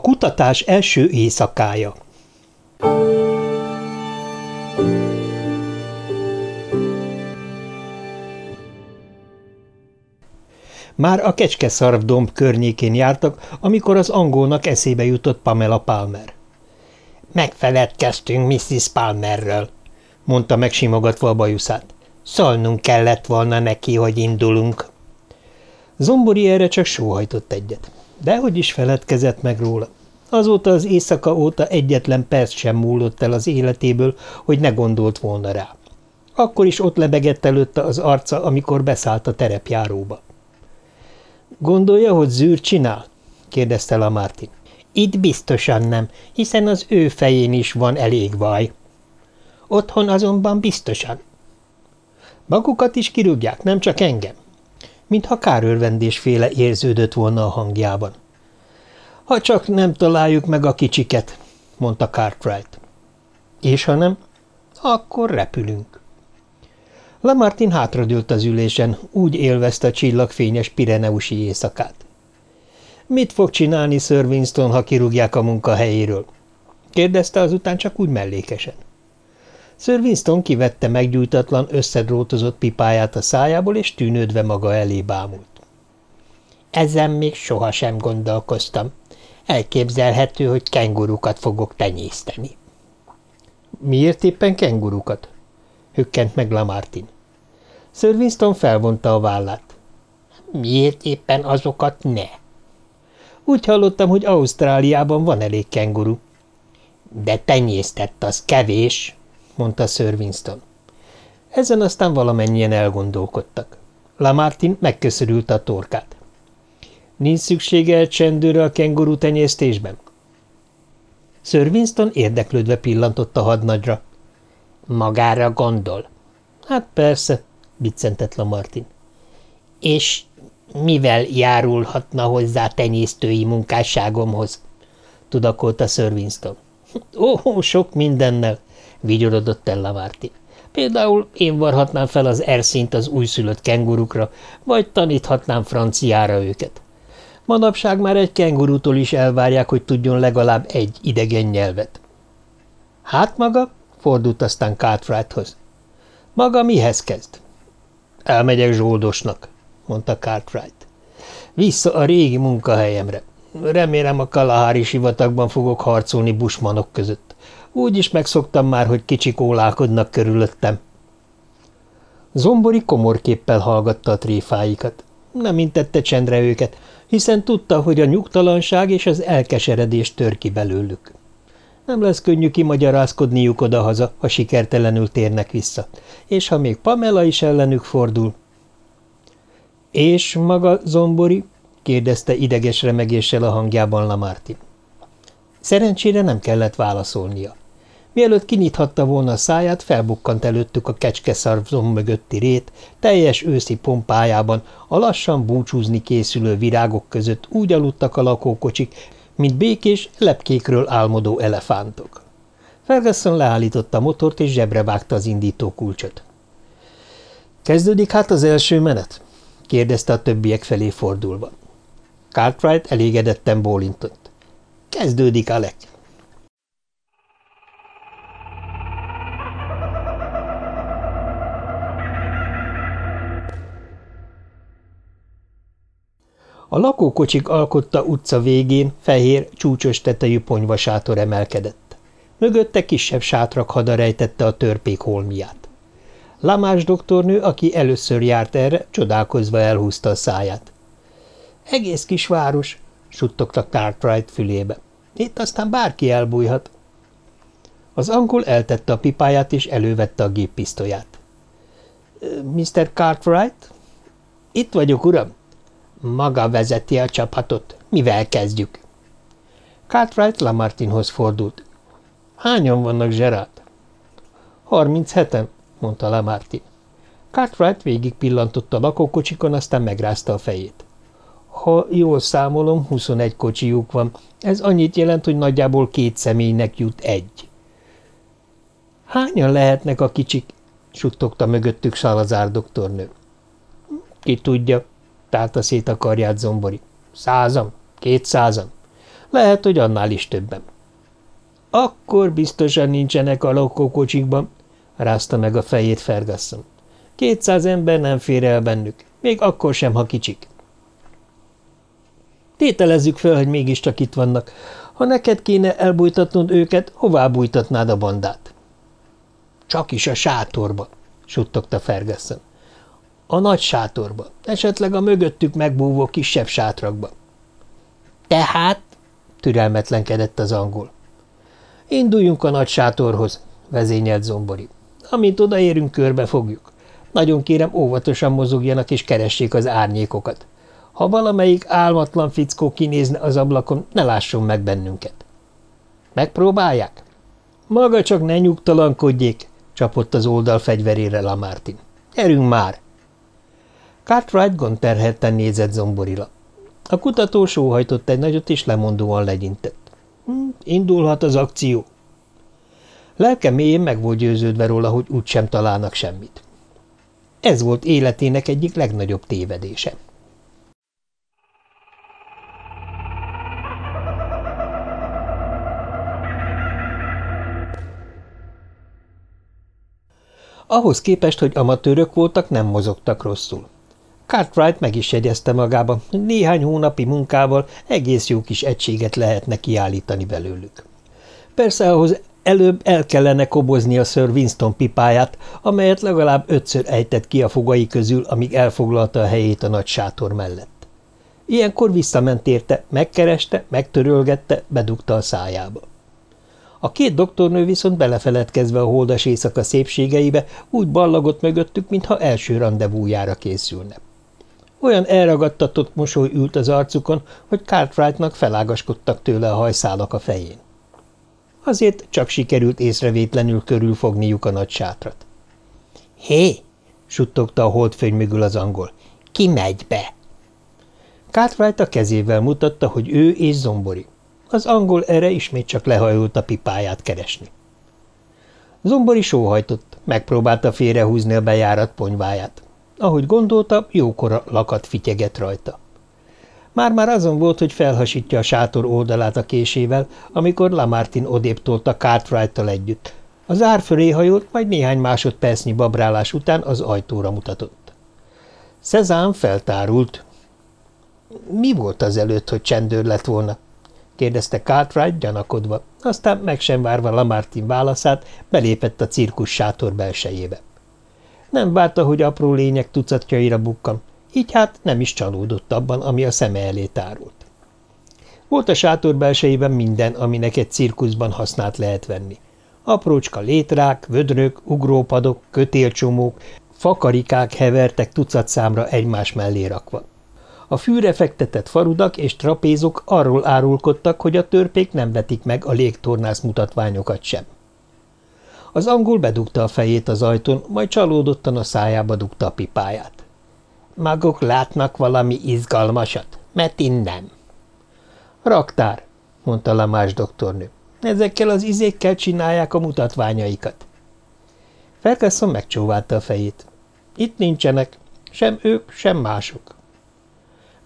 A kutatás első éjszakája Már a kecskeszarvdomb környékén jártak, amikor az angolnak eszébe jutott Pamela Palmer. – Megfeledkeztünk Mrs. Palmerről – mondta megsimogatva a bajuszát. – Szólnunk kellett volna neki, hogy indulunk. Zombori erre csak sóhajtott egyet. Dehogy is feledkezett meg róla. Azóta az éjszaka óta egyetlen perc sem múlott el az életéből, hogy ne gondolt volna rá. Akkor is ott lebegett előtte az arca, amikor beszállt a terepjáróba. – Gondolja, hogy zűr csinál? – kérdezte la Martin. – Itt biztosan nem, hiszen az ő fején is van elég vaj. – Otthon azonban biztosan. – Magukat is kirúgják, nem csak engem? Mintha kárörvendésféle érződött volna a hangjában. – Ha csak nem találjuk meg a kicsiket – mondta Cartwright. – És ha nem? – Akkor repülünk. Lamartin hátradőlt az ülésen, úgy élvezte a csillagfényes pireneusi éjszakát. Mit fog csinálni Sir Winston, ha kirúgják a munkahelyéről? kérdezte azután csak úgy mellékesen. Sir Winston kivette meggyújtatlan, összedrótozott pipáját a szájából, és tűnődve maga elé bámult. Ezen még sohasem gondolkoztam. Elképzelhető, hogy kengurukat fogok tenyészteni. Miért éppen kengurukat? hökkent meg Lamartin. Sir Winston felvonta a vállát. Miért éppen azokat ne? Úgy hallottam, hogy Ausztráliában van elég kenguru. De tenyésztett az kevés, mondta Sir Winston. Ezen aztán valamennyien elgondolkodtak. Lamartin megköszörült a torkát. Nincs szüksége egy csendőre a kenguru tenyésztésben? Sir Winston érdeklődve pillantott a hadnagyra. Magára gondol? Hát persze, biccentett Lamartin. És mivel járulhatna hozzá tenyésztői munkásságomhoz? tudakolta Sir Winston. Ó, sok mindennel, vigyorodott el Lamartin. Például én varhatnám fel az erszint az újszülött kengurukra, vagy taníthatnám franciára őket. Manapság már egy kengurútól is elvárják, hogy tudjon legalább egy idegen nyelvet. Hát maga? fordult aztán Cartwrighthoz. Maga mihez kezd? Elmegyek zsoldosnak, mondta Cartwright. Vissza a régi munkahelyemre. Remélem a Kalahári sivatagban fogok harcolni busmanok között. Úgy is megszoktam már, hogy kicsik ólálkodnak körülöttem. Zombori komorképpel hallgatta a tréfáikat. Nem intette csendre őket, hiszen tudta, hogy a nyugtalanság és az elkeseredés tör ki belőlük. Nem lesz könnyű kimagyarázkodniuk odahaza, ha sikertelenül térnek vissza, és ha még Pamela is ellenük fordul. – És maga Zombori? – kérdezte ideges remegéssel a hangjában Lamartin. Szerencsére nem kellett válaszolnia. Mielőtt kinyithatta volna a száját, felbukkant előttük a kecskeszarvzom mögötti rét, teljes őszi pompájában, a lassan búcsúzni készülő virágok között úgy aludtak a lakókocsik, mint békés, lepkékről álmodó elefántok. Ferguson leállította a motort, és zsebre vágta az indító kulcsot. – Kezdődik hát az első menet? – kérdezte a többiek felé fordulva. Cartwright elégedetten bólintott. – Kezdődik, Alec! A lakókocsik alkotta utca végén fehér, csúcsos tetejű ponyvasátor emelkedett. Mögötte kisebb sátrak hada a törpék holmiát. Lamás doktornő, aki először járt erre, csodálkozva elhúzta a száját. – Egész kis város, suttogta Cartwright fülébe. Itt aztán bárki elbújhat. Az angol eltette a pipáját, és elővette a géppisztolyát. – Mr. Cartwright? – Itt vagyok, uram. Maga vezeti a csapatot. Mivel kezdjük? Cartwright Lamartinhoz fordult. Hányan vannak, Gerard? Harminc heten, mondta Lamartin. Cartwright végig pillantott a lakókocsikon, aztán megrázta a fejét. Ha jól számolom, 21 kocsijuk van. Ez annyit jelent, hogy nagyjából két személynek jut egy. Hányan lehetnek a kicsik? suttogta mögöttük Salazár doktornő. Ki tudja, tálta szét a karját Zombori. Százam? Kétszázam? Lehet, hogy annál is többen. Akkor biztosan nincsenek a lakókocsikban, rázta meg a fejét Ferguson. Kétszáz ember nem fér el bennük, még akkor sem, ha kicsik. Tételezzük fel, hogy mégiscsak itt vannak. Ha neked kéne elbújtatnod őket, hová bújtatnád a bandát? Csak is a sátorba, suttogta Ferguson. A nagy sátorba, esetleg a mögöttük megbúvó kisebb sátrakba. Tehát? türelmetlenkedett az angol. Induljunk a nagy sátorhoz, vezényelt Zombori. Amint odaérünk, körbe fogjuk. Nagyon kérem, óvatosan mozogjanak és keressék az árnyékokat. Ha valamelyik álmatlan fickó kinézne az ablakon, ne lásson meg bennünket. Megpróbálják? Maga csak ne nyugtalankodjék, csapott az oldal fegyverére Lamartin. Erünk már! Cartwright gondterhelten nézett zomborila. A kutató sóhajtott egy nagyot, és lemondóan legyintett. Hm, indulhat az akció. Lelke mélyén meg volt győződve róla, hogy úgysem találnak semmit. Ez volt életének egyik legnagyobb tévedése. Ahhoz képest, hogy amatőrök voltak, nem mozogtak rosszul. Cartwright meg is jegyezte magába, hogy néhány hónapi munkával egész jó kis egységet lehetne kiállítani belőlük. Persze ahhoz előbb el kellene kobozni a Sir Winston pipáját, amelyet legalább ötször ejtett ki a fogai közül, amíg elfoglalta a helyét a nagy sátor mellett. Ilyenkor visszament érte, megkereste, megtörölgette, bedugta a szájába. A két doktornő viszont belefeledkezve a holdas éjszaka szépségeibe úgy ballagott mögöttük, mintha első rendezvújára készülne. Olyan elragadtatott mosoly ült az arcukon, hogy Cartwrightnak felágaskodtak tőle a hajszálak a fején. Azért csak sikerült észrevétlenül körülfogniuk a nagy sátrat. – Hé! – suttogta a holdföny mögül az angol. – Ki megy be? Cartwright a kezével mutatta, hogy ő és Zombori. Az angol erre ismét csak lehajolt a pipáját keresni. Zombori sóhajtott, megpróbálta félrehúzni a bejárat ponyváját. Ahogy gondolta, jókora lakat fityeget rajta. Már-már azon volt, hogy felhasítja a sátor oldalát a késével, amikor Lamartin odébb tolta Cartwright-tal együtt. Az ár fölé hajolt, majd néhány másodpercnyi babrálás után az ajtóra mutatott. Szezán feltárult. Mi volt az előtt, hogy csendőr lett volna? kérdezte Cartwright gyanakodva, aztán meg sem várva Lamartin válaszát, belépett a cirkus sátor belsejébe. Nem várta, hogy apró lények tucatjaira bukkan, így hát nem is csalódott abban, ami a szeme elé tárult. Volt a sátor belsejében minden, aminek egy cirkuszban használt lehet venni. Aprócska létrák, vödrök, ugrópadok, kötélcsomók, fakarikák hevertek tucat számra egymás mellé rakva. A fűre fektetett farudak és trapézok arról árulkodtak, hogy a törpék nem vetik meg a légtornász mutatványokat sem. Az angol bedugta a fejét az ajtón, majd csalódottan a szájába dugta a pipáját. – Maguk látnak valami izgalmasat, mert innen. – Raktár – mondta Lamás doktornő. – Ezekkel az izékkel csinálják a mutatványaikat. Ferguson megcsóválta a fejét. – Itt nincsenek, sem ők, sem mások.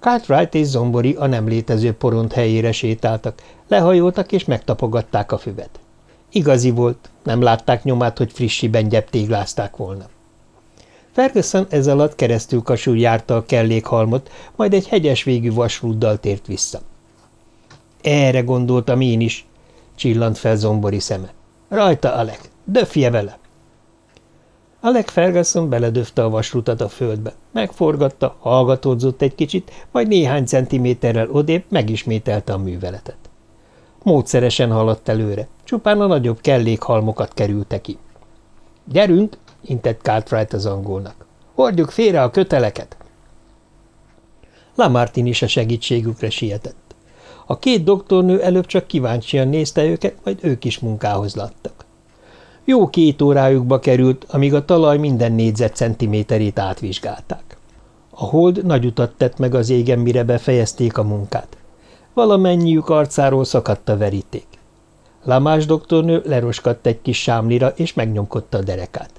Cartwright és Zombori a nem létező poront helyére sétáltak, lehajoltak és megtapogatták a füvet. Igazi volt, nem látták nyomát, hogy frissiben gyeptéglázták volna. Ferguson ez alatt keresztül kasul járta a kellékhalmot, majd egy hegyes végű vasrúddal tért vissza. Erre gondoltam én is, csillant fel zombori szeme. Rajta, Alek, döfje vele! Alec Ferguson beledöfte a vasrutat a földbe, megforgatta, hallgatódzott egy kicsit, majd néhány centiméterrel odébb megismételte a műveletet. Módszeresen haladt előre, csupán a nagyobb kellékhalmokat kerülte ki. – Gyerünk! – intett Cartwright az angolnak. – Hordjuk félre a köteleket! Lamartin is a segítségükre sietett. A két doktornő előbb csak kíváncsian nézte őket, majd ők is munkához láttak. Jó két órájukba került, amíg a talaj minden négyzetcentiméterét átvizsgálták. A hold nagy utat tett meg az égen, mire befejezték a munkát. Valamennyiük arcáról szakadt a veríték. Lamás doktornő leroskadt egy kis sámlira, és megnyomkodta a derekát.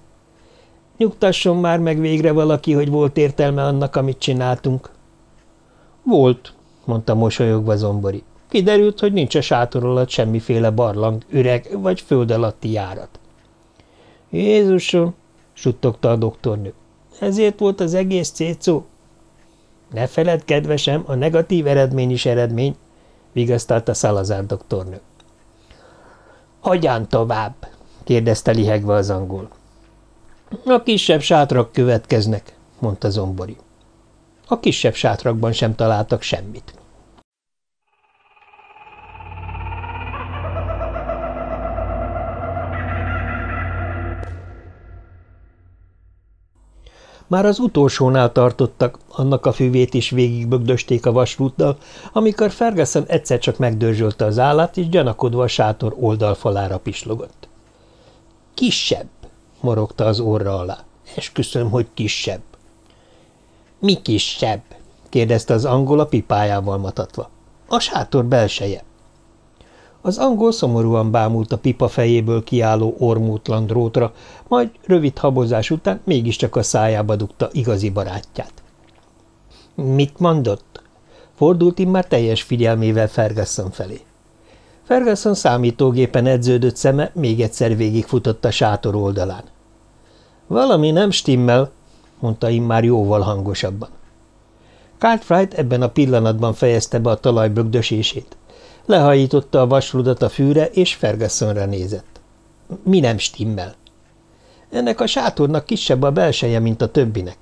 – Nyugtasson már meg végre valaki, hogy volt értelme annak, amit csináltunk. – Volt – mondta mosolyogva Zombori. Kiderült, hogy nincs a sátor alatt semmiféle barlang, üreg vagy föld alatti járat. Jézusom, suttogta a doktornő. Ezért volt az egész cécó? Ne feled, kedvesem, a negatív eredmény is eredmény, vigasztalta Szalazár doktornő. Hogyan tovább? kérdezte lihegve az angol. A kisebb sátrak következnek, mondta Zombori. A kisebb sátrakban sem találtak semmit. Már az utolsónál tartottak, annak a füvét is végigbögdösték a vasrúttal, amikor Ferguson egyszer csak megdörzsölte az állat, és gyanakodva a sátor oldalfalára pislogott. – Kisebb! – morogta az orra alá. – Esküszöm, hogy kisebb. – Mi kisebb? – kérdezte az angol a pipájával matatva. – A sátor belseje. Az angol szomorúan bámult a pipa fejéből kiálló ormótlan drótra, majd rövid habozás után mégiscsak a szájába dugta igazi barátját. – Mit mondott? – fordult immár teljes figyelmével Ferguson felé. Ferguson számítógépen edződött szeme még egyszer végigfutott a sátor oldalán. – Valami nem stimmel – mondta immár jóval hangosabban. Cartwright ebben a pillanatban fejezte be a talaj bögdösését. Lehajította a vasrudat a fűre, és Fergusonra nézett. Mi nem stimmel? Ennek a sátornak kisebb a belseje, mint a többinek.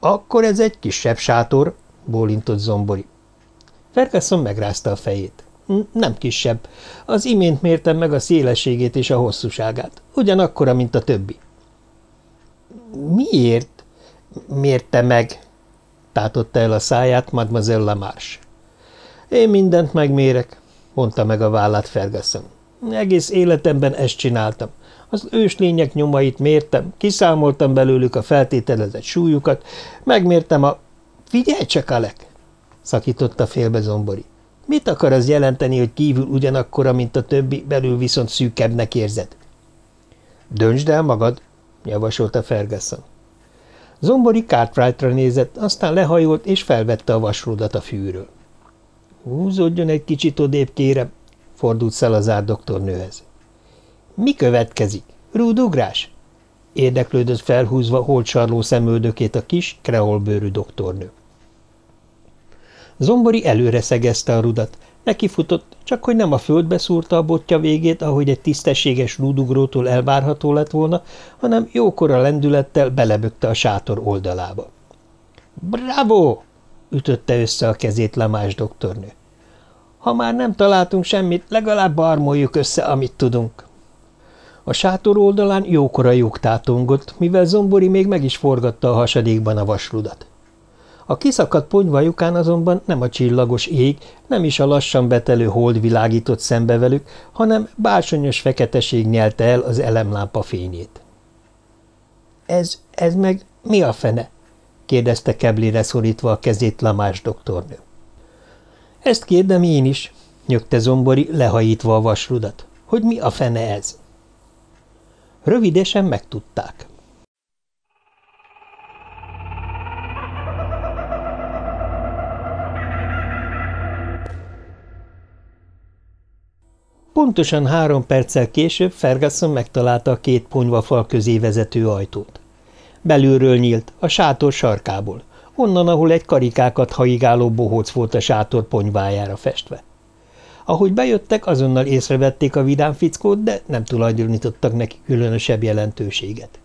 Akkor ez egy kisebb sátor, bólintott Zombori. Ferguson megrázta a fejét. Nem kisebb. Az imént mértem meg a szélességét és a hosszúságát. Ugyanakkora, mint a többi. Miért? Mérte meg? tátotta el a száját Mademoiselle Lamarche. Én mindent megmérek, mondta meg a vállát Ferguson. Egész életemben ezt csináltam. Az őslények nyomait mértem, kiszámoltam belőlük a feltételezett súlyukat, megmértem a... Figyelj csak, Alek! szakította félbe Zombori. Mit akar az jelenteni, hogy kívül ugyanakkora, mint a többi, belül viszont szűkebbnek érzed? Döntsd el magad, javasolta Ferguson. Zombori Cartwrightra nézett, aztán lehajolt és felvette a vasrudat a fűről. Húzódjon egy kicsit odébb, kérem, fordult Szelazár doktornőhez. Mi következik? Rúdugrás? Érdeklődött felhúzva holtsarló szemöldökét a kis, kreolbőrű doktornő. Zombori előre szegezte a rudat, nekifutott, csak hogy nem a földbe szúrta a botja végét, ahogy egy tisztességes rúdugrótól elvárható lett volna, hanem jókora lendülettel belebökte a sátor oldalába. – Bravo! Ütötte össze a kezét Lamás doktornő. Ha már nem találtunk semmit, legalább armoljuk össze, amit tudunk. A sátor oldalán jókora lyuk tátongott, mivel Zombori még meg is forgatta a hasadékban a vasrudat. A kiszakadt ponyvajukán azonban nem a csillagos ég, nem is a lassan betelő hold világított szembe velük, hanem bársonyos feketeség nyelte el az elemlámpa fényét. – Ez, ez meg mi a fene? Kérdezte keblére szorítva a kezét Lamás doktornő. Ezt kérdem én is, nyögte Zombori, lehajítva a vasrudat. Hogy mi a fene ez? Rövidesen megtudták. Pontosan három perccel később Ferguson megtalálta a két ponyvafal közé vezető ajtót. Belülről nyílt, a sátor sarkából, onnan, ahol egy karikákat haigáló bohóc volt a sátor ponyvájára festve. Ahogy bejöttek, azonnal észrevették a vidám fickót, de nem tulajdonítottak neki különösebb jelentőséget.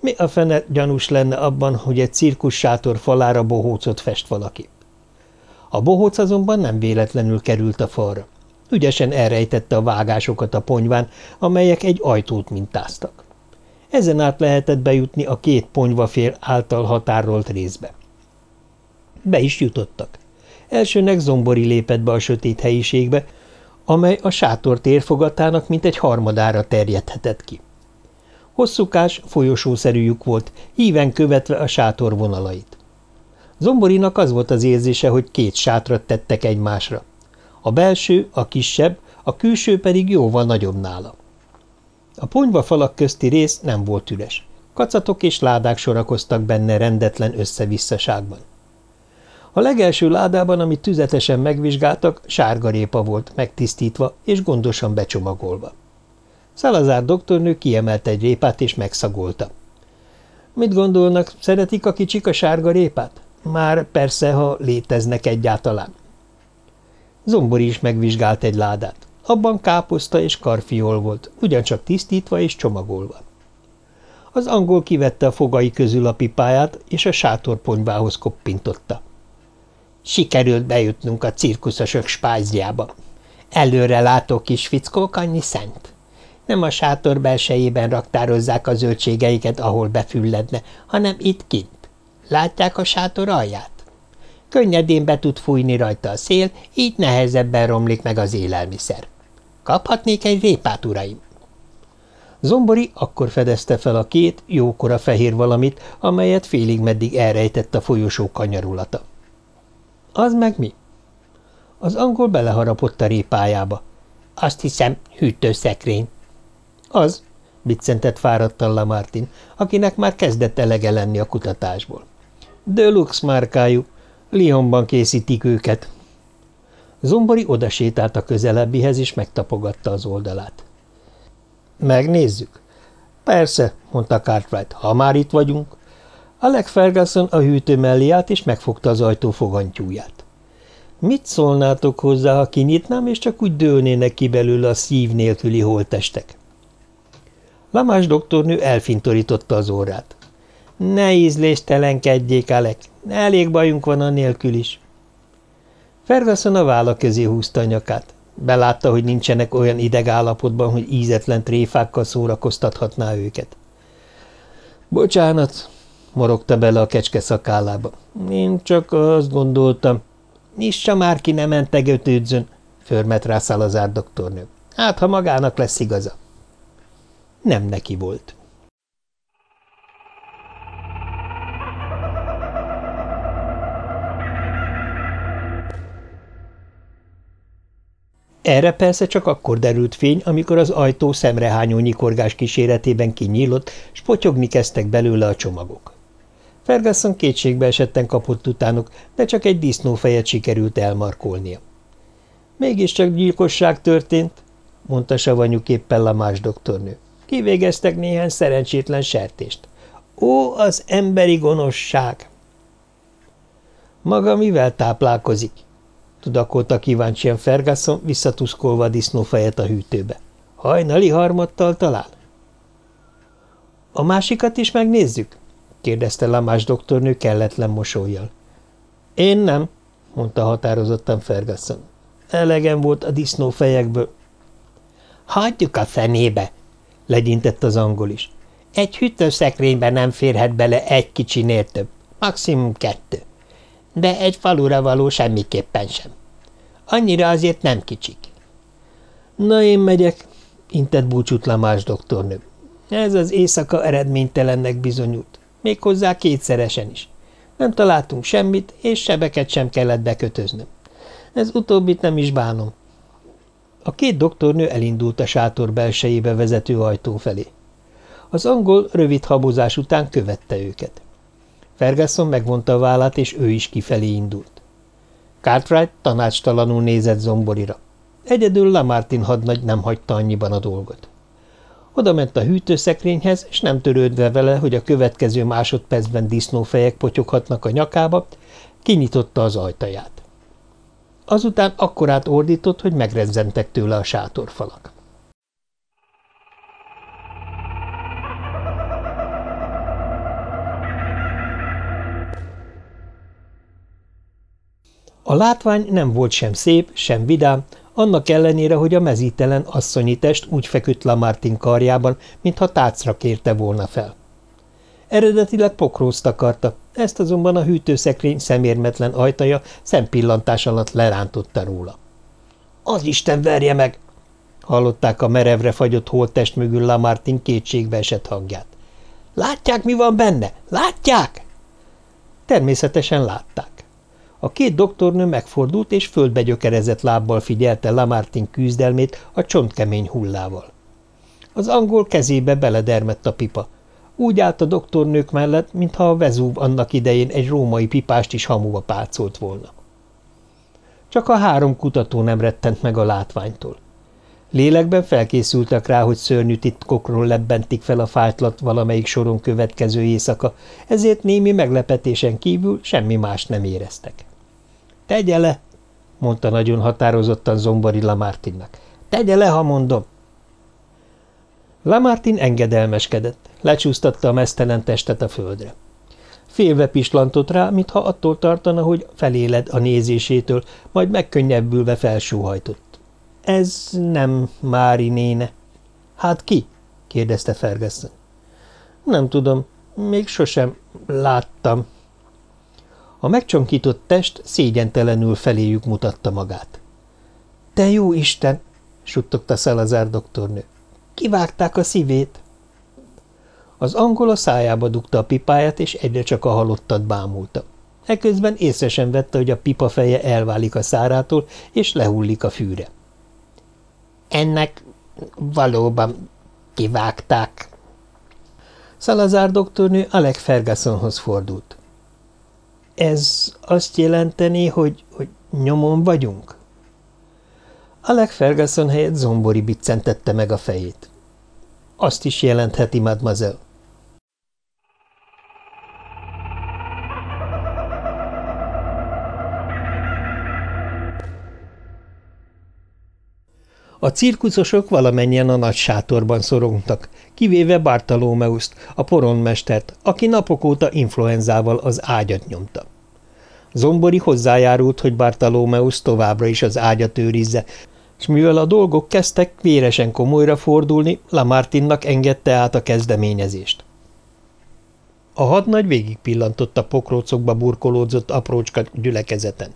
Mi a fene gyanús lenne abban, hogy egy cirkus sátor falára bohócot fest valaki? A bohóc azonban nem véletlenül került a falra. Ügyesen elrejtette a vágásokat a ponyván, amelyek egy ajtót mintáztak. Ezen át lehetett bejutni a két ponyvafél által határolt részbe. Be is jutottak. Elsőnek Zombori lépett be a sötét helyiségbe, amely a sátor térfogatának mint egy harmadára terjedhetett ki. Hosszúkás, folyosószerű lyuk volt, híven követve a sátor vonalait. Zomborinak az volt az érzése, hogy két sátrat tettek egymásra. A belső, a kisebb, a külső pedig jóval nagyobb nála. A ponyva falak közti rész nem volt üres. Kacatok és ládák sorakoztak benne rendetlen összevisszaságban. A legelső ládában, amit tüzetesen megvizsgáltak, sárgarépa volt, megtisztítva és gondosan becsomagolva. Szalazár doktornő kiemelt egy répát és megszagolta. Mit gondolnak, szeretik a kicsik a sárga répát? Már persze, ha léteznek egyáltalán. Zombori is megvizsgált egy ládát. Abban káposzta és karfiol volt, ugyancsak tisztítva és csomagolva. Az angol kivette a fogai közül a pipáját, és a sátorponyvához koppintotta. Sikerült bejutnunk a cirkuszosok spájzjába. Előre látó kis fickók annyi szent. Nem a sátor belsejében raktározzák a zöldségeiket, ahol befülledne, hanem itt kint. Látják a sátor alját? Könnyedén be tud fújni rajta a szél, így nehezebben romlik meg az élelmiszer. Kaphatnék egy répát, uraim? Zombori akkor fedezte fel a két, jókora fehér valamit, amelyet félig meddig elrejtett a folyosó kanyarulata. Az meg mi? Az angol beleharapott a répájába. Azt hiszem, hűtőszekrény. Az, biccentett fáradtan Lamartin, akinek már kezdett elege lenni a kutatásból. Deluxe márkájú, Lyonban készítik őket. Zombori odasétált a közelebbihez, és megtapogatta az oldalát. Megnézzük. Persze, mondta Cartwright, ha már itt vagyunk. Alec Ferguson a hűtő mellé állt, és megfogta az ajtó fogantyúját. Mit szólnátok hozzá, ha kinyitnám, és csak úgy dőlnének ki belőle a szív nélküli holtestek? Lamás doktornő elfintorította az órát. Ne ízléstelenkedjék, Alek, elég bajunk van a nélkül is. Ferguson a válla közé húzta a nyakát. Belátta, hogy nincsenek olyan idegállapotban, hogy ízetlen tréfákkal szórakoztathatná őket. Bocsánat, morogta bele a kecske szakállába. Én csak azt gondoltam. Nyissa már ki, nem mentegőtődzön, förmet rá Szalazár doktornő. Hát, ha magának lesz igaza. Nem neki volt. Erre persze csak akkor derült fény, amikor az ajtó szemrehányó nyikorgás kíséretében kinyílott, s potyogni kezdtek belőle a csomagok. Ferguson kétségbe esetten kapott utánuk, de csak egy disznófejet sikerült elmarkolnia. Mégiscsak gyilkosság történt, mondta savanyúképpen más doktornő. Kivégeztek néhány szerencsétlen sertést. Ó, az emberi gonoszság! Maga mivel táplálkozik? Tudakolta kíváncsian Ferguson, visszatuszkolva a disznófejet a hűtőbe. Hajnali harmattal talán? A másikat is megnézzük? kérdezte Lamás doktornő kelletlen mosolyjal. Én nem, mondta határozottan Ferguson. Elegem volt a disznófejekből. Hagyjuk a fenébe, legyintett az angol is. Egy hűtőszekrénybe nem férhet bele egy kicsinél több, maximum kettő de egy falura való semmiképpen sem. Annyira azért nem kicsik. Na én megyek, intett búcsút Lamás doktornő. Ez az éjszaka eredménytelennek bizonyult, méghozzá kétszeresen is. Nem találtunk semmit, és sebeket sem kellett bekötöznöm. Ez utóbbit nem is bánom. A két doktornő elindult a sátor belsejébe vezető ajtó felé. Az angol rövid habozás után követte őket. Ferguson megvonta a vállát, és ő is kifelé indult. Cartwright tanácstalanul nézett zomborira. Egyedül Lamartin hadnagy nem hagyta annyiban a dolgot. Oda ment a hűtőszekrényhez, és nem törődve vele, hogy a következő másodpercben disznófejek potyoghatnak a nyakába, kinyitotta az ajtaját. Azután akkorát ordított, hogy megrezzentek tőle a sátorfalak. A látvány nem volt sem szép, sem vidám, annak ellenére, hogy a mezítelen asszonyi test úgy feküdt Lamartin karjában, mintha tácra kérte volna fel. Eredetileg pokrózt akarta, ezt azonban a hűtőszekrény szemérmetlen ajtaja szempillantás alatt lerántotta róla. – Az Isten verje meg! – hallották a merevre fagyott holttest mögül Lamartin kétségbe esett hangját. – Látják, mi van benne? Látják? Természetesen látták. A két doktornő megfordult, és földbe gyökerezett lábbal figyelte Lamartin küzdelmét a csontkemény hullával. Az angol kezébe beledermett a pipa. Úgy állt a doktornők mellett, mintha a Vezúv annak idején egy római pipást is hamuba pácolt volna. Csak a három kutató nem rettent meg a látványtól. Lélekben felkészültek rá, hogy szörnyű titkokról lebbentik fel a fájtlat valamelyik soron következő éjszaka, ezért némi meglepetésen kívül semmi más nem éreztek. – Tegye le! – mondta nagyon határozottan Zombori Lamartinnak. – Tegye le, ha mondom! Lamartin engedelmeskedett, lecsúsztatta a mesztelen testet a földre. Félve pislantott rá, mintha attól tartana, hogy feléled a nézésétől, majd megkönnyebbülve felsóhajtott. – Ez nem Mári néne. – Hát ki? – kérdezte Ferguson. – Nem tudom, még sosem láttam. A megcsonkított test szégyentelenül feléjük mutatta magát. – Te jó Isten! – suttogta Szelazár doktornő. – Kivágták a szívét! – az angol a szájába dugta a pipáját, és egyre csak a halottat bámulta. Eközben észre sem vette, hogy a pipa feje elválik a szárától, és lehullik a fűre. Ennek valóban kivágták. Szalazár doktornő Alec Fergusonhoz fordult. Ez azt jelenteni, hogy, hogy nyomon vagyunk? Alec Ferguson helyett zombori biccentette meg a fejét. Azt is jelentheti, mademoiselle. A cirkuszosok valamennyien a nagy sátorban szorongtak, kivéve Bartolomeuszt, a poronmestert, aki napok óta influenzával az ágyat nyomta. Zombori hozzájárult, hogy Bartolomeus továbbra is az ágyat őrizze, és mivel a dolgok kezdtek véresen komolyra fordulni, Lamartinnak engedte át a kezdeményezést. A hadnagy végig pillantott a pokrócokba burkolódzott aprócska gyülekezeten.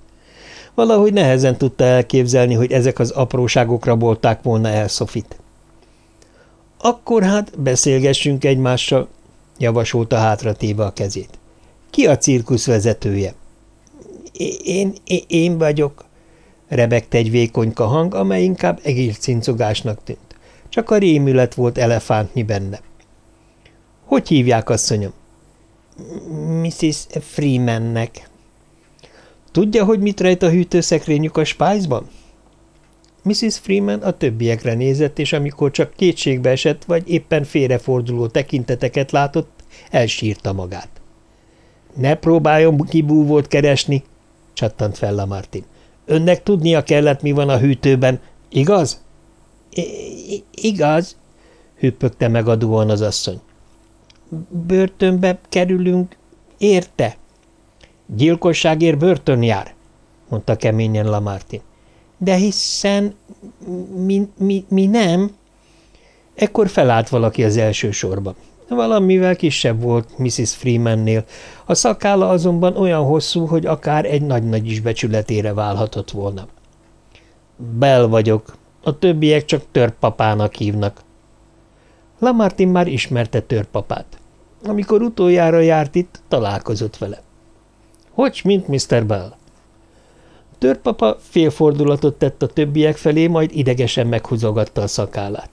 Valahogy nehezen tudta elképzelni, hogy ezek az apróságok rabolták volna el Sofit. Akkor hát beszélgessünk egymással, javasolta hátratéve a kezét. Ki a cirkusz vezetője? Én, én, én vagyok, rebegte egy vékonyka hang, amely inkább egércincogásnak tűnt. Csak a rémület volt elefántnyi benne. Hogy hívják, asszonyom? Mrs. Freemannek. Tudja, hogy mit rejt a hűtőszekrényük a spájzban? Mrs. Freeman a többiekre nézett, és amikor csak kétségbe esett, vagy éppen félreforduló tekinteteket látott, elsírta magát. – Ne próbáljon kibúvót keresni! – csattant fel a Martin. – Önnek tudnia kellett, mi van a hűtőben, igaz? Igaz – hüppögte megadóan az asszony. – Börtönbe kerülünk, érte? – Gyilkosságért börtön jár, mondta keményen Lamartin. De hiszen mi, mi, mi nem? Ekkor felállt valaki az első sorba. Valamivel kisebb volt Mrs. Freemannél, a szakála azonban olyan hosszú, hogy akár egy nagy-nagy is becsületére válhatott volna. Bel vagyok, a többiek csak törpapának hívnak. Lamartin már ismerte törpapát. Amikor utoljára járt itt, találkozott vele. Hogy, mint Mr. Bell? Törpapa félfordulatot tett a többiek felé, majd idegesen meghúzogatta a szakállát.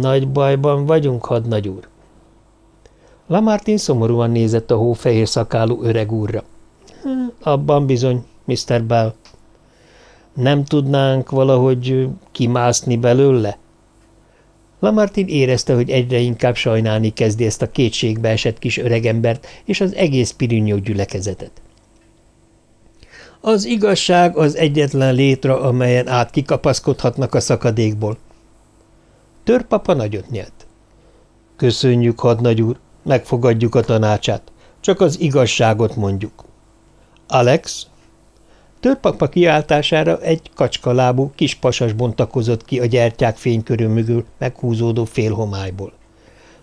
Nagy bajban vagyunk, hadnagy úr. Lamartin szomorúan nézett a hófehér szakálú öreg úrra. Abban bizony, Mr. Bell. Nem tudnánk valahogy kimászni belőle? Lamartin érezte, hogy egyre inkább sajnálni kezdi ezt a kétségbe esett kis öregembert és az egész pirinyó gyülekezetet. Az igazság az egyetlen létra, amelyen át kikapaszkodhatnak a szakadékból. Törpapa nagyot nyelt. Köszönjük, hadnagy úr, megfogadjuk a tanácsát, csak az igazságot mondjuk. Alex, Törpakpa kiáltására egy kacskalábú kis pasas bontakozott ki a gyertyák fénykörül mögül meghúzódó félhomályból.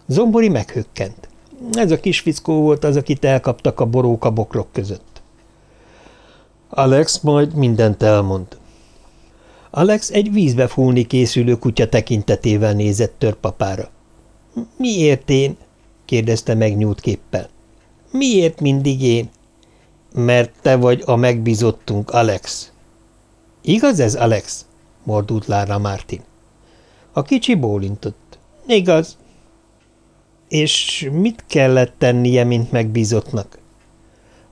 Zombori meghökkent. Ez a kis fickó volt az, akit elkaptak a boróka bokrok között. Alex majd mindent elmond. Alex egy vízbe fúlni készülő kutya tekintetével nézett törpapára. – Miért én? – kérdezte megnyújt képpel. – Miért mindig én? Mert te vagy a megbízottunk, Alex. Igaz ez, Alex? mordult Lára Martin. A kicsi bólintott. Igaz. És mit kellett tennie, mint megbízottnak?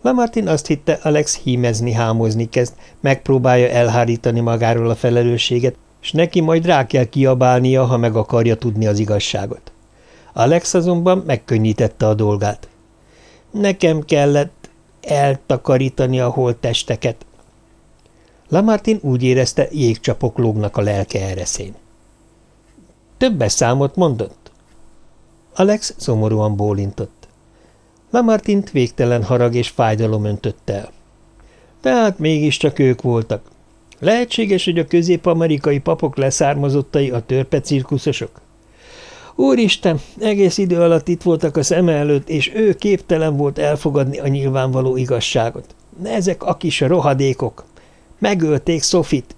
Lamartin azt hitte, Alex hímezni, hámozni kezd, megpróbálja elhárítani magáról a felelősséget, és neki majd rá kell kiabálnia, ha meg akarja tudni az igazságot. Alex azonban megkönnyítette a dolgát. Nekem kellett eltakarítani a holttesteket. Lamartin úgy érezte, jégcsapok lógnak a lelke ereszén. Többes számot mondott? Alex szomorúan bólintott. Lamartint végtelen harag és fájdalom öntött el. Tehát mégiscsak ők voltak. Lehetséges, hogy a közép-amerikai papok leszármazottai a törpe cirkuszosok? Úristen, egész idő alatt itt voltak a szeme előtt, és ő képtelen volt elfogadni a nyilvánvaló igazságot. Ezek a kis rohadékok. Megölték Sofit.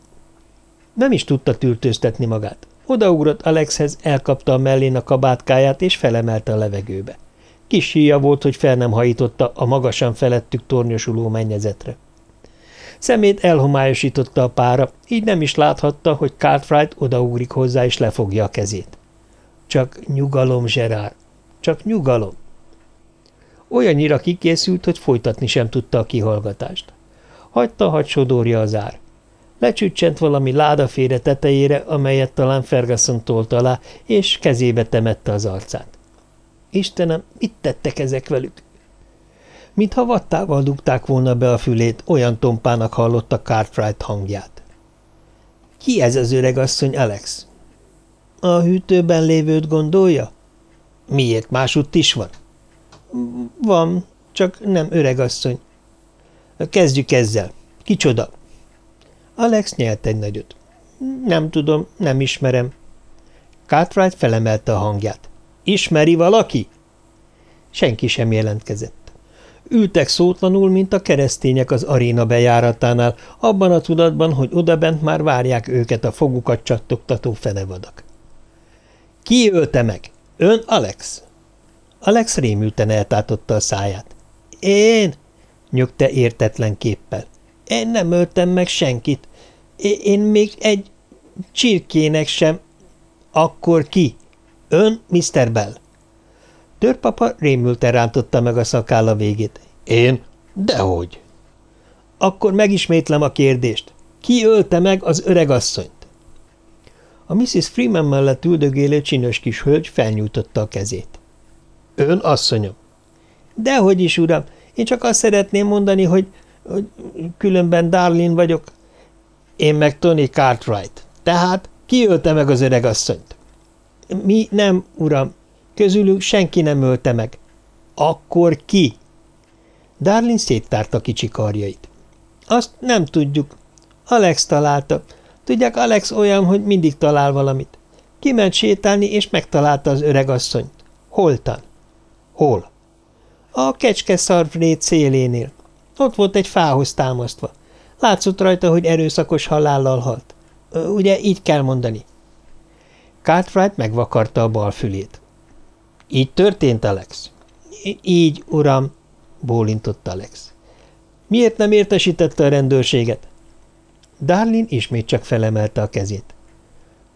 Nem is tudta tűrtőztetni magát. Odaugrott Alexhez, elkapta a mellén a kabátkáját, és felemelte a levegőbe. Kis híja volt, hogy fel nem hajította a magasan felettük tornyosuló mennyezetre. Szemét elhomályosította a pára, így nem is láthatta, hogy Cartwright odaugrik hozzá és lefogja a kezét. Csak nyugalom, Gerard, csak nyugalom. Olyannyira kikészült, hogy folytatni sem tudta a kihallgatást. Hagyta, hagy sodorja az ár. Lecsüccsent valami ládafére tetejére, amelyet talán Ferguson tolt alá, és kezébe temette az arcát. Istenem, mit tettek ezek velük? Mintha vattával dugták volna be a fülét, olyan tompának hallotta Cartwright hangját. Ki ez az öreg asszony, Alex? A hűtőben lévőt gondolja? Miért másutt is van? Van, csak nem öreg asszony. Kezdjük ezzel. Kicsoda? Alex nyelt egy nagyot. Nem tudom, nem ismerem. Cartwright felemelte a hangját. Ismeri valaki? Senki sem jelentkezett. Ültek szótlanul, mint a keresztények az aréna bejáratánál, abban a tudatban, hogy odabent már várják őket a fogukat csattogtató fenevadak. Ki ölte meg? Ön Alex? Alex rémülten eltátotta a száját. Én? nyögte értetlen képpel. Én nem öltem meg senkit. Én még egy csirkének sem. Akkor ki? Ön, Mr. Bell? Törpapa rémülten rántotta meg a szakálla végét. Én? Dehogy. Akkor megismétlem a kérdést. Ki ölte meg az öregasszonyt? A Mrs. Freeman mellett üldögélő csinos kis hölgy felnyújtotta a kezét. Ön asszonyom. Dehogy is, uram. Én csak azt szeretném mondani, hogy, hogy különben Darlin vagyok. Én meg Tony Cartwright. Tehát ki ölte meg az öregasszonyt? Mi nem, uram. Közülük senki nem ölte meg. Akkor ki? Darlin széttárta kicsi karjait. Azt nem tudjuk. Alex találta. Tudják, Alex olyan, hogy mindig talál valamit. Kiment sétálni, és megtalálta az öregasszonyt. Holtan? Hol? A kecske szarvrét szélénél. Ott volt egy fához támasztva. Látszott rajta, hogy erőszakos halállal halt. Ugye így kell mondani. Cartwright megvakarta a bal fülét. Így történt, Alex? Így, uram, bólintott Alex. Miért nem értesítette a rendőrséget? Darlin ismét csak felemelte a kezét.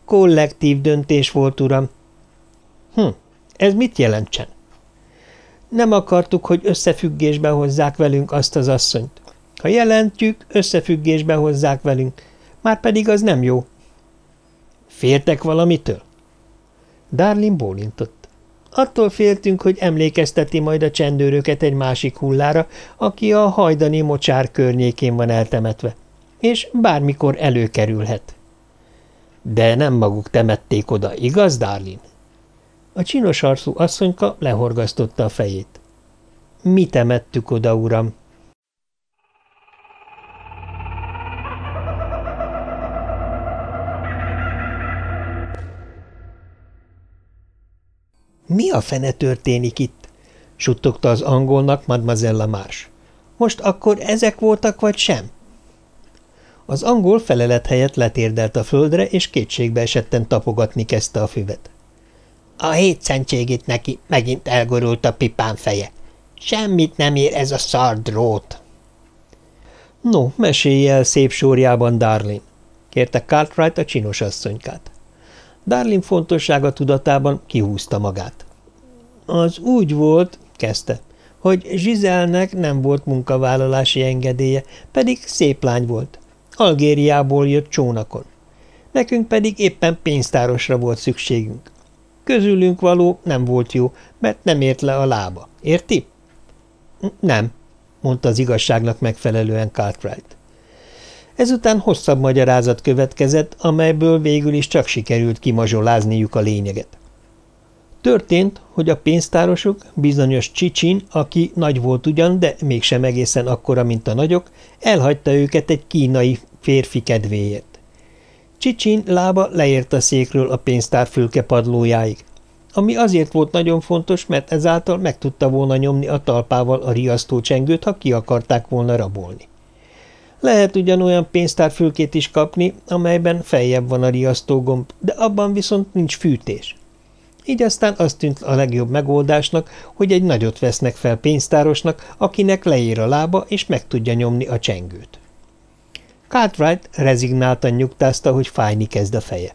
Kollektív döntés volt, uram. Hm, ez mit jelentsen? Nem akartuk, hogy összefüggésbe hozzák velünk azt az asszonyt. Ha jelentjük, összefüggésbe hozzák velünk. Már pedig az nem jó. Féltek valamitől? Darlin bólintott. Attól féltünk, hogy emlékezteti majd a csendőröket egy másik hullára, aki a hajdani mocsár környékén van eltemetve és bármikor előkerülhet. De nem maguk temették oda, igaz, Darlin? A csinos arcú asszonyka lehorgasztotta a fejét. Mi temettük oda, uram? Mi a fene történik itt? suttogta az angolnak Mademoiselle Marsh. Most akkor ezek voltak, vagy sem? Az angol felelet helyett letérdelt a földre, és kétségbe esetten tapogatni kezdte a füvet. A hétszentségét neki megint elgorult a pipán feje. Semmit nem ér ez a szar drót. No, mesélj el szép sorjában, Darlin, kérte Cartwright a csinos asszonykát. Darlin fontossága tudatában kihúzta magát. Az úgy volt, kezdte, hogy Zsizelnek nem volt munkavállalási engedélye, pedig szép lány volt. Algériából jött csónakon. Nekünk pedig éppen pénztárosra volt szükségünk. Közülünk való nem volt jó, mert nem ért le a lába. Érti? Nem, mondta az igazságnak megfelelően Cartwright. Ezután hosszabb magyarázat következett, amelyből végül is csak sikerült kimazsolázniuk a lényeget. Történt, hogy a pénztárosuk, bizonyos Csicsin, aki nagy volt ugyan, de mégsem egészen akkora, mint a nagyok, elhagyta őket egy kínai férfi kedvéért. Csicsin lába leért a székről a pénztár fülke padlójáig, ami azért volt nagyon fontos, mert ezáltal meg tudta volna nyomni a talpával a riasztócsengőt, ha ki akarták volna rabolni. Lehet ugyanolyan pénztárfülkét is kapni, amelyben feljebb van a riasztógomb, de abban viszont nincs fűtés. Így aztán azt tűnt a legjobb megoldásnak, hogy egy nagyot vesznek fel pénztárosnak, akinek leér a lába, és meg tudja nyomni a csengőt. Cartwright rezignáltan nyugtázta, hogy fájni kezd a feje.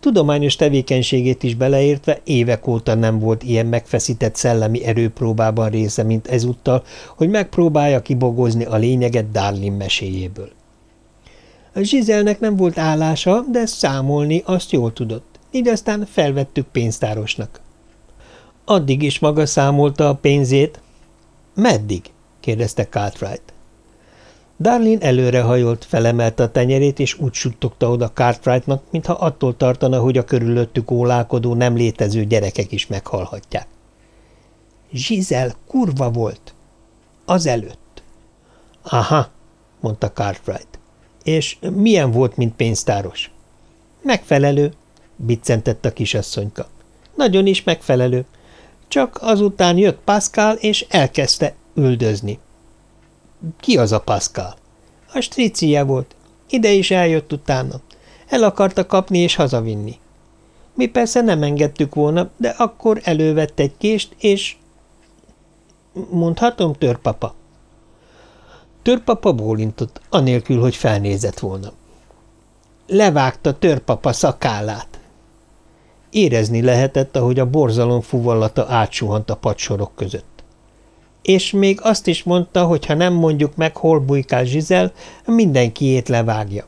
Tudományos tevékenységét is beleértve évek óta nem volt ilyen megfeszített szellemi erőpróbában része, mint ezúttal, hogy megpróbálja kibogozni a lényeget Darlin meséjéből. Zsizelnek nem volt állása, de számolni azt jól tudott, így aztán felvettük pénztárosnak. Addig is maga számolta a pénzét. Meddig? kérdezte Cartwright. Darlin előrehajolt, felemelte a tenyerét, és úgy suttogta oda Cartwrightnak, mintha attól tartana, hogy a körülöttük ólálkodó, nem létező gyerekek is meghalhatják. Zsizel kurva volt. Az előtt. Aha, mondta Cartwright. És milyen volt, mint pénztáros? Megfelelő, biccentett a kisasszonyka. Nagyon is megfelelő. Csak azután jött Pascal, és elkezdte üldözni. Ki az a Pascal? A stricia volt. Ide is eljött utána. El akarta kapni és hazavinni. Mi persze nem engedtük volna, de akkor elővette egy kést, és... Mondhatom, törpapa? Törpapa bólintott, anélkül, hogy felnézett volna. Levágta törpapa szakállát. Érezni lehetett, ahogy a borzalom fuvallata átsuhant a padsorok között és még azt is mondta, hogy ha nem mondjuk meg, hol bujkál Zsizel, mindenkiét levágja.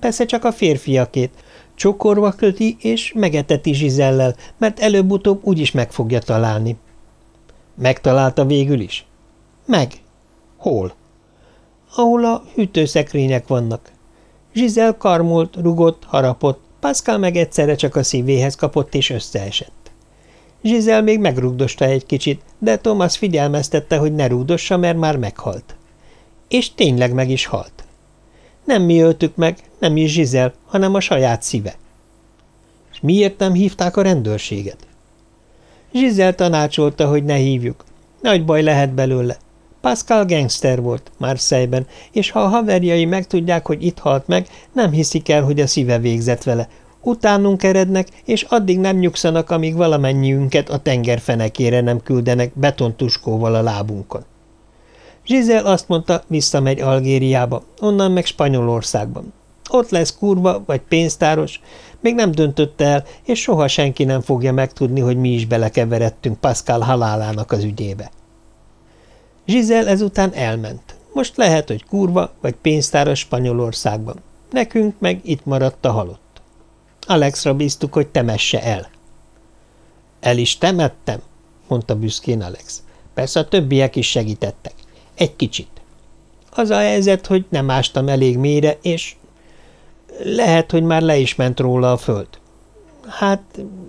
Persze csak a férfiakét. Csokorva köti és megeteti Zsizellel, mert előbb-utóbb úgyis meg fogja találni. Megtalálta végül is? Meg. Hol? Ahol a hűtőszekrények vannak. Zsizel karmolt, rugott, harapott, Pascal meg egyszerre csak a szívéhez kapott és összeesett. Zsizel még megrugdosta egy kicsit, de Thomas figyelmeztette, hogy ne rúdossa, mert már meghalt. És tényleg meg is halt. Nem mi öltük meg, nem is Zsizel, hanem a saját szíve. És miért nem hívták a rendőrséget? Zsizel tanácsolta, hogy ne hívjuk. Nagy baj lehet belőle. Pascal gangster volt Marseille-ben, és ha a haverjai megtudják, hogy itt halt meg, nem hiszik el, hogy a szíve végzett vele, Utánunk erednek, és addig nem nyugszanak, amíg valamennyiünket a tenger fenekére nem küldenek betontuskóval a lábunkon. Zsizel azt mondta, visszamegy Algériába, onnan meg Spanyolországban. Ott lesz kurva vagy pénztáros, még nem döntötte el, és soha senki nem fogja megtudni, hogy mi is belekeveredtünk Pascal halálának az ügyébe. Zsizel ezután elment. Most lehet, hogy kurva vagy pénztáros Spanyolországban. Nekünk meg itt maradt a halott. Alexra bíztuk, hogy temesse el. El is temettem, mondta büszkén Alex. Persze a többiek is segítettek. Egy kicsit. Az a helyzet, hogy nem ástam elég mélyre, és lehet, hogy már le is ment róla a föld. Hát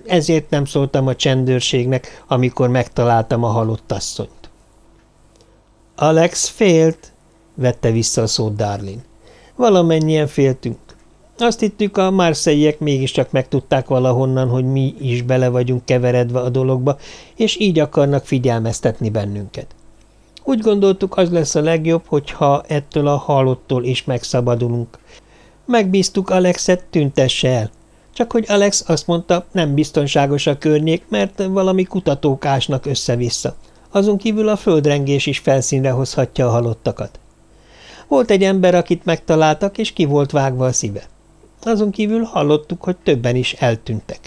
ezért nem szóltam a csendőrségnek, amikor megtaláltam a halott asszonyt. Alex félt, vette vissza a szót Darlin. Valamennyien féltünk. Azt hittük, a márszeiek mégiscsak megtudták valahonnan, hogy mi is bele vagyunk keveredve a dologba, és így akarnak figyelmeztetni bennünket. Úgy gondoltuk, az lesz a legjobb, hogyha ettől a halottól is megszabadulunk. Megbíztuk Alexet, tüntesse el. Csak hogy Alex azt mondta, nem biztonságos a környék, mert valami kutatók ásnak össze-vissza. Azon kívül a földrengés is felszínre hozhatja a halottakat. Volt egy ember, akit megtaláltak, és ki volt vágva a szíve. Azon kívül hallottuk, hogy többen is eltűntek.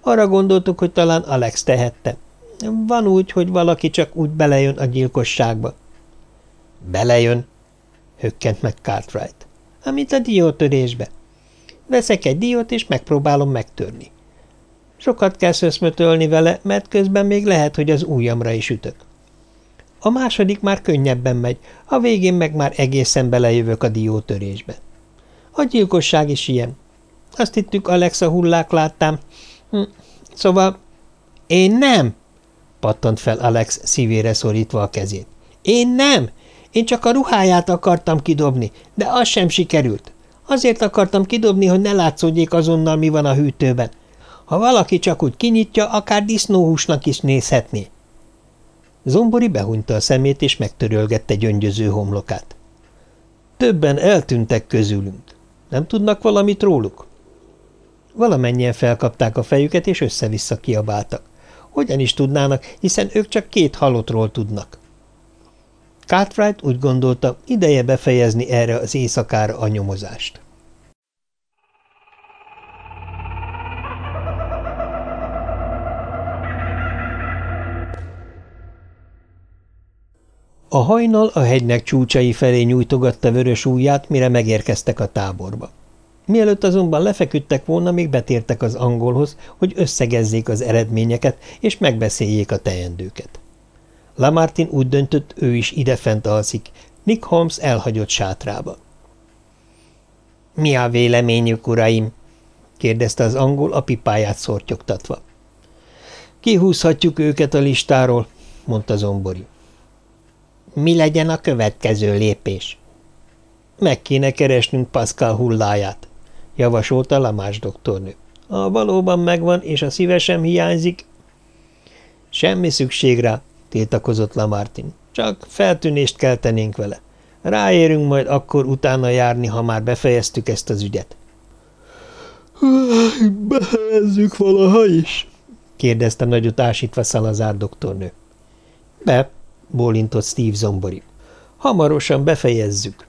Arra gondoltuk, hogy talán Alex tehette. Van úgy, hogy valaki csak úgy belejön a gyilkosságba. Belejön? hökkent meg Cartwright. Amit a diótörésbe. Veszek egy diót, és megpróbálom megtörni. Sokat kell szöszmötölni vele, mert közben még lehet, hogy az ujjamra is ütök. A második már könnyebben megy, a végén meg már egészen belejövök a diótörésbe. A gyilkosság is ilyen. Azt hittük, Alexa hullák láttam. Hm. Szóval én nem, pattant fel Alex szívére szorítva a kezét. Én nem! Én csak a ruháját akartam kidobni, de az sem sikerült. Azért akartam kidobni, hogy ne látszódjék azonnal, mi van a hűtőben. Ha valaki csak úgy kinyitja, akár disznóhúsnak is nézhetné. Zombori behunyta a szemét, és megtörölgette gyöngyöző homlokát. Többen eltűntek közülünk. Nem tudnak valamit róluk? Valamennyien felkapták a fejüket, és össze-vissza kiabáltak. Hogyan is tudnának, hiszen ők csak két halottról tudnak. Cartwright úgy gondolta, ideje befejezni erre az éjszakára a nyomozást. A hajnal a hegynek csúcsai felé nyújtogatta vörös ujját, mire megérkeztek a táborba. Mielőtt azonban lefeküdtek volna, még betértek az angolhoz, hogy összegezzék az eredményeket, és megbeszéljék a teendőket. Lamartin úgy döntött, ő is idefent alszik, Nick Holmes elhagyott sátrába. – Mi a véleményük, uraim? – kérdezte az angol a pipáját szortyogtatva. – Kihúzhatjuk őket a listáról – mondta Zombori. – Mi legyen a következő lépés? – Meg kéne keresnünk Pascal hulláját – javasolta Lamás doktornő. – Ha valóban megvan, és a szíve sem hiányzik… – Semmi szükség rá tiltakozott Lamartin. Csak feltűnést keltenénk vele. Ráérünk majd akkor utána járni, ha már befejeztük ezt az ügyet. – Befejezzük valaha is? – kérdezte nagyot ásítva Szalazár doktornő. – Be – bólintott Steve Zombori. – Hamarosan befejezzük.